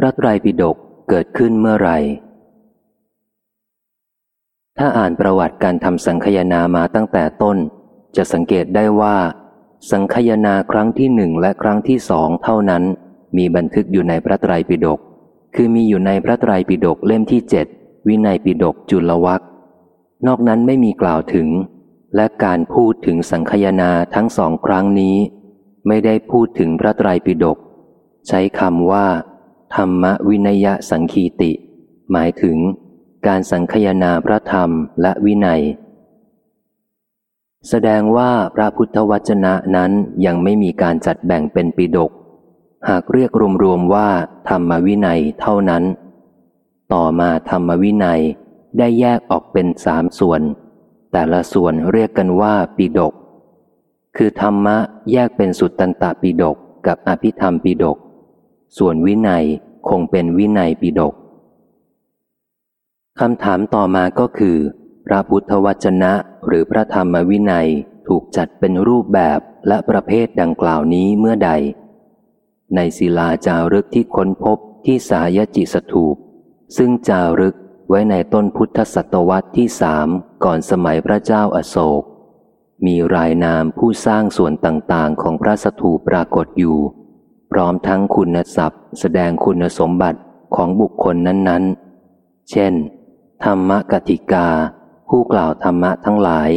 พระไตรปิฎกเกิดขึ้นเมื่อไหร่ ถ้าอ่านประวัติการทำสังคยนามาตั้งแต่ต้น จะสังเกตได้ว่า สังคยนาครั้งที่หนึ่งและครั้งที่สองเท่านั้น มีบันทึกอยู่ในพระไตรปิฎกคือมีอยู่ในพระไตรปิฎกเล่มที่เจ็ดวินัยปิฎกจุลวักนอกนั้นไม่มีกล่าวถึง และการพูดถึงสังคยนาทั้งสองครั้งนี้ ไม่ได้พูดถึงพระไตรปิฎกใช้คำว่า ธรรมวินัยสังคีติ หมายถึง การสังคยนาพระธรรมและวินัย แสดงว่าพระพุทธวจนะนั้นยังไม่มีการจัดแบ่งเป็นปิฎกหากเรียกรวมๆว่า ธรรมวินัยเท่านั้น ต่อมาธรรมวินัยได้แยกออกเป็นสามส่วน แต่ละส่วนเรียกกันว่าปิดก คือธรรมะแยกเป็นสุตตันตปิดกกับอภิธรรมปิดก ส่วนวินัยคงเป็นวินัยปิดกคำถามต่อมาก็คือ พระพุทธวจนะหรือพระธรรมวินัยถูกจัดเป็นรูปแบบและประเภทดังกล่าวนี้เมื่อใด ในศิลาจารึกที่ค้นพบที่สายจิสถูป ซึ่งจารึกไว้ในต้นพุทธศตวรรษที่สามก่อนสมัยพระเจ้าอาโศก มีรายนามผู้สร้างส่วนต่างๆ ของพระสถูปรากฏอยู่ พร้อมทั้งคุณศัพท์ แสดงคุณสมบัติของบุคคลนั้นๆ เช่น ธรรมกติกา ผู้กล่าวธรรมะทั้งหลาย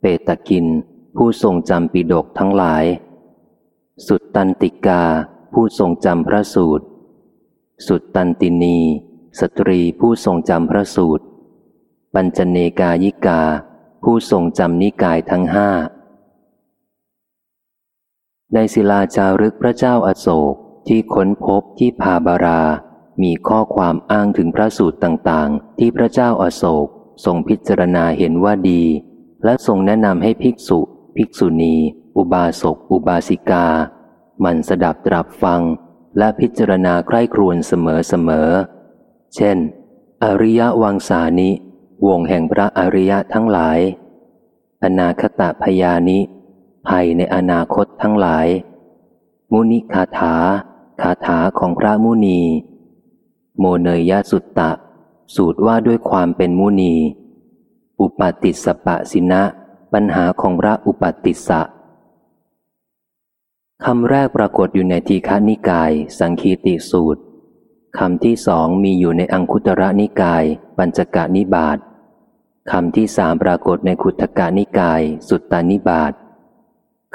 เปตกิน ผู้ทรงจำปิดกทั้งหลาย สุดตันติกา ผู้ทรงจำพระสูตร สุดตันตินี สตรีผู้ทรงจำพระสูตร ปัญจเนกายิกา ผู้ทรงจำนิกายทั้งห้า ในศิลาจารึกพระเจ้าอาโศกที่ค้นพบที่พาบารา มีข้อความอ้างถึงพระสูตรต่างๆ ที่พระเจ้าอาโศกทรงพิจารณาเห็นว่าดี และทรงแนะนำให้ภิกษุ ภิกษุณี อุบาสก อุบาสิกา มันสดับตรับฟัง และพิจารณาใคร่ครวญเสมอๆ เช่น อริยวังสานิ วงแห่งพระอริยะทั้งหลาย อนาคตพยานิ ภัยในอนาคตทั้งหลาย มุนิคาถา คาถาของพระมุนี โมเนยยสุตตะ สูตรว่าด้วยความเป็นมุนี อุปติสปะสินะ ปัญหาของพระอุปติสะคำแรกปรากฏอยู่ในทีฆานิกาย สังคีติสูตรคำที่สองมีอยู่ในอังคุตระนิกาย ปัญจกานิบาตคำที่สามปรากฏในขุทกานิกาย สุตตานิบาต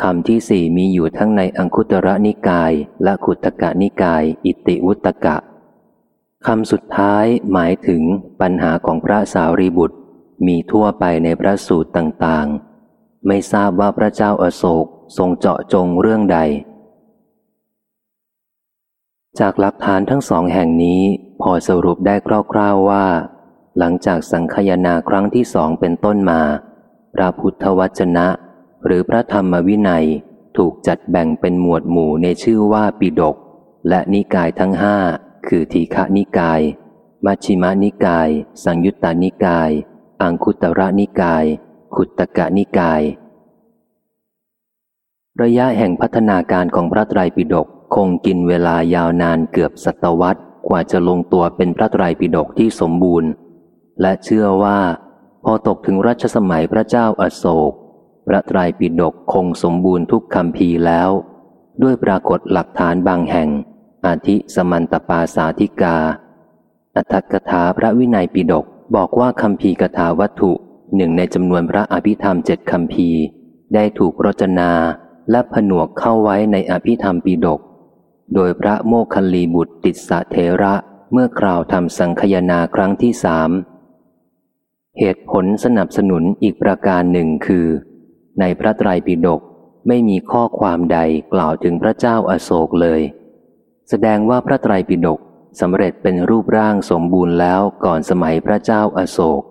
คำที่สี่มีอยู่ทั้งในอังคุตระนิกาย และขุทกานิกาย อิติวุตกะคำสุดท้ายหมายถึงปัญหาของพระสารีบุตร มีทั่วไปในพระสูตรต่างๆ ไม่ทราบว่าพระเจ้าอาโศกทรงเจาะจงเรื่องใด จากหลักฐานทั้งสองแห่งนี้พอสรุปได้คร่าวๆว่า หลังจากสังคยนาครั้งที่สองเป็นต้นมา พระพุทธวจนะ หรือพระธรรมวินัยถูกจัดแบ่งเป็นหมวดหมู่ในชื่อว่าปิดก และนิกายทั้งห้าคือทีฆนิกาย มัชฌิมานิกาย สังยุตตานิกาย อังคุตระนิกาย ขุตตกะนิกาย ระยะแห่งพัฒนาการของพระไตรปิฎกคงกินเวลายาวนานเกือบศตวรรษกว่าจะลงตัวเป็นพระไตรปิฎกที่สมบูรณ์ และเชื่อว่า พอตกถึงรัชสมัยพระเจ้าอาโศก พระไตรปิฎกคงสมบูรณ์ทุกคำพีแล้ว ด้วยปรากฏหลักฐานบางแห่ง อาทิสมันตปาสาธิกา อัตถกถาพระวินัยปิฎกบอกว่าคำพีกถาวัตถุหนึ่งในจำนวนพระอภิธรรมเจ็ดคำพีได้ถูกรจนาและผนวกเข้าไว้ในอภิธรรมปิฎกโดยพระโมคคัลลีบุตรติสเทระเมื่อกล่าวทำสังคยนาครั้งที่สามเหตุผลสนับสนุนอีกประการหนึ่งคือ ในพระไตรปิฎกไม่มีข้อความใดกล่าวถึงพระเจ้าอาโศกเลย แสดงว่าพระไตรปิฎกสำเร็จเป็นรูปร่างสมบูรณ์แล้วก่อนสมัยพระเจ้าอาโศก